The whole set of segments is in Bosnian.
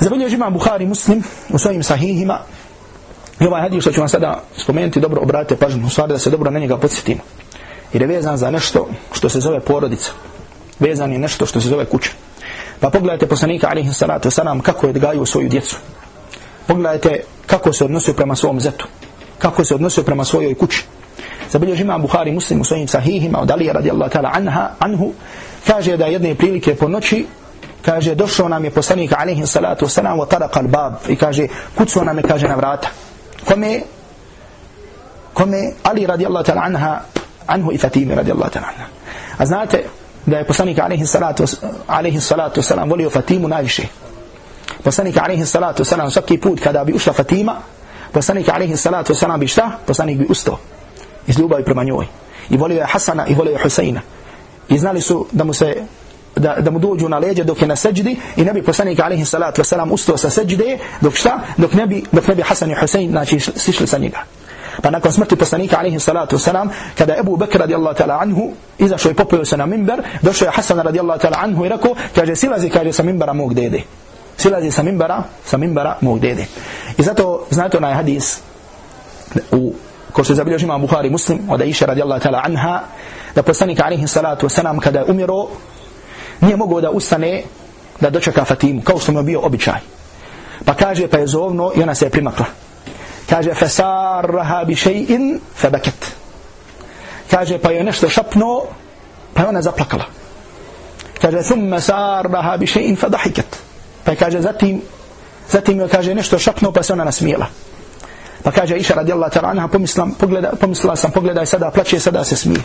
Zabilježi ima Bukhari muslim u svojim sahihima i ovaj hadis što ću vam sada spomenuti dobro obratite pažnju u stvari da se dobro na njega podsjetimo. Jer je vezan za nešto što se zove porodica. Vezan je nešto što se zove kuća. Pa pogledajte poslanika alihi salatu wasalam kako je odgajio svoju djecu. Pogledajte kako se odnosio prema svom zetu. Kako se odnosio prema svojoj kući. Zabilježi ima Bukhari muslim u svojim sahihima od Alija radijallahu ta'ala anha, anhu kaže da jedne prilike po noći kaže došao nam je poslanik alejhi salatu vesselam wa taraqa al-bab i kaže kucao nam je kaže na vrata kome kome Ali radijallahu ta'ala anha anhu i Fatime radijallahu ta'ala anha a znate da je poslanik alejhi salatu alejhi salatu vesselam volio Fatimu najviše poslanik alejhi salatu vesselam svaki put kada bi ušla Fatima poslanik alejhi salatu vesselam bi šta poslanik bi ustao iz ljubavi prema njoj i volio je Hasana i volio je Huseina i znali su da mu se da, da mu dođu na leđe dok je na seđdi i ne bi poslanik alaihi salatu wasalam ustao sa seđde dok šta? Dok ne bi, dok ne bi Hasan i Husein znači sišli sa njega. Pa nakon smrti poslanika alaihi salatu wasalam kada je Ebu Bekr radijallahu ta'ala anhu izašao i popio se na mimber došao je Hasan radijallahu ta'ala anhu i rekao kaže silazi kaže sa mimbera mog dede silazi sa mimbera sa mimbera mog dede i zato znate onaj hadis u ko se zabilježi ima Buhari muslim od Aisha radijallahu ta'ala anha da poslanik alaihi salatu wasalam kada je umiro nije mogao da ustane da dočeka Fatimu, kao što mu bio običaj. Pa kaže, pa je zovno i ona se je primakla. Kaže, fesarraha bi še'in febaket. Kaže, pa je nešto šapno, pa je ona zaplakala. Kaže, thumme sarraha bi še'in fedahiket. Pa je kaže, zatim, zatim je kaže nešto šapno, pa se ona nasmijela. Pa kaže Iša radijallahu ta'ala anha, pomisla, pogleda, pomislila sam, pogledaj sada, plaće sada se smije.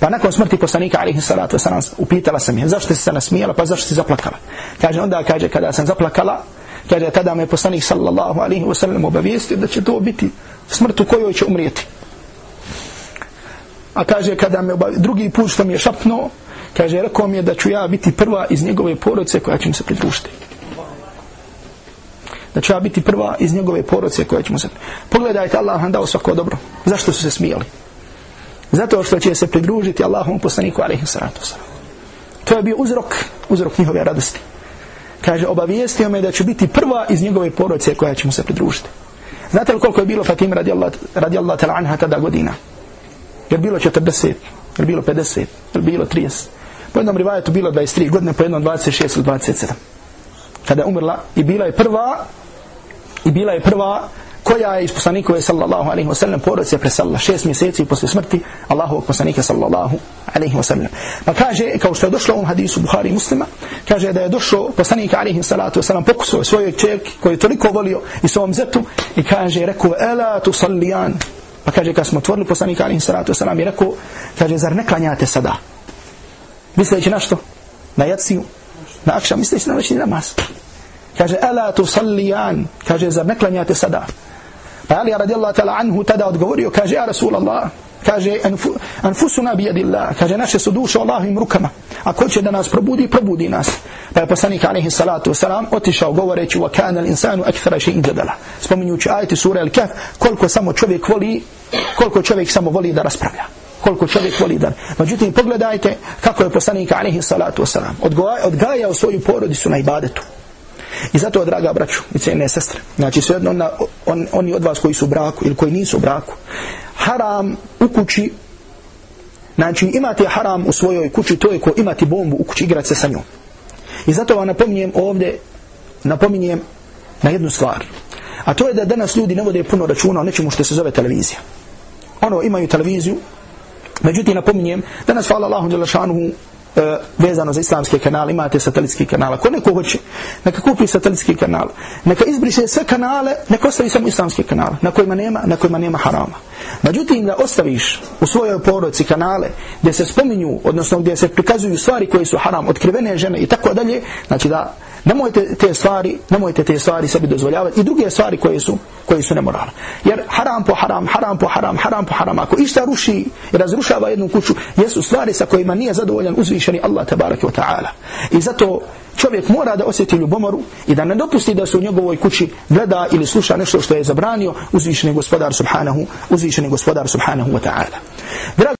Pa nakon smrti poslanika alaihi salatu wasalam upitala sam je, zašto si se nasmijala, pa zašto si zaplakala? Kaže, onda kaže, kada sam zaplakala, kaže, tada me poslanik sallallahu alaihi wasalam obavijestio da će to biti smrt u kojoj će umrijeti. A kaže, kada me obavi, drugi put što mi je šapnuo, kaže, rekao mi je da ću ja biti prva iz njegove porodice koja će mu se pridružiti da će biti prva iz njegove porodice koja će mu se... Pogledajte, Allah vam dao svako dobro. Zašto su se smijali? Zato što će se pridružiti Allahom poslaniku alaihi salatu wasalam. To je bio uzrok, uzrok njihove radosti. Kaže, obavijestio me da će biti prva iz njegove porodice koja će mu se pridružiti. Znate li koliko je bilo Fatim radijallahu radi tala anha tada godina? Je bilo 40? Je bilo 50? Je bilo 30? Po jednom rivajetu bilo 23 godine, po jednom 26 ili 27. Kada je umrla i bila je prva i bila je prva koja je iz poslanikove sallallahu alaihi wa sallam porodice preselila šest mjeseci posle smrti Allahovog poslanika sallallahu alaihi wa sallam. Pa kaže, kao što je došlo u ovom hadisu Buhari muslima, kaže da je došlo poslanik alaihi salatu wa sallam pokusao svojoj čerki koju je toliko volio i svom zetu i kaže, rekao, ela tu sallijan. Pa kaže, kad smo otvorili poslanika alaihi salatu wa sallam i rekao, kaže, zar ne klanjate sada? Misleći na što? Na jaciju? Na akša, misleći na noćni namaz? Kaže, ela tu sallijan. Kaže, zar ne klanjate sada? Pa Ali radijallahu ta'ala anhu tada odgovorio, kaže, ja Rasulallah, kaže, anfusuna bijadillah, kaže, naše su duše Allahovim rukama. A ko će da nas probudi, probudi nas. Pa je poslanik alaihi salatu wasalam otišao govoreći, wa kana l'insanu akthara še'in jadala. Spominjući ajti sura al-kaf, koliko samo čovjek voli, koliko čovjek samo voli da raspravlja koliko čovjek voli da. Međutim, pogledajte kako je poslanik alaihi salatu wasalam odgajao svoju porodicu na ibadetu. I zato, draga braću i cijene sestre, znači svejedno on, on, oni od vas koji su u braku ili koji nisu u braku, haram u kući, znači imate haram u svojoj kući, to je ko imati bombu u kući, igrati se sa njom. I zato vam napominjem ovdje, napominjem na jednu stvar. A to je da danas ljudi ne vode puno računa o nečemu što se zove televizija. Ono, imaju televiziju, međutim napominjem, danas, hvala Allahu, e, vezano za islamske kanale, imate satelitski kanal. Ako neko hoće, neka kupi satelitski kanal. Neka izbriše sve kanale, neka ostavi samo islamske kanale, na kojima nema, na kojima nema harama. Međutim, da ostaviš u svojoj porodici kanale gdje se spominju, odnosno gdje se prikazuju stvari koje su haram, otkrivene žene i tako dalje, znači da nemojte te stvari, nemojte te stvari sebi dozvoljavati i druge stvari koje su, koje su nemoralne. Jer haram po haram, haram po haram, haram po haram, ako išta ruši i razrušava jednu kuću, jesu stvari sa kojima nije zadovoljan uzvišeni Allah tabaraka wa ta'ala. I zato čovjek mora da osjeti ljubomoru i da ne dopusti da se u njegovoj kući gleda ili sluša nešto što je zabranio uzvišeni gospodar subhanahu, uzvišeni gospodar subhanahu wa ta'ala.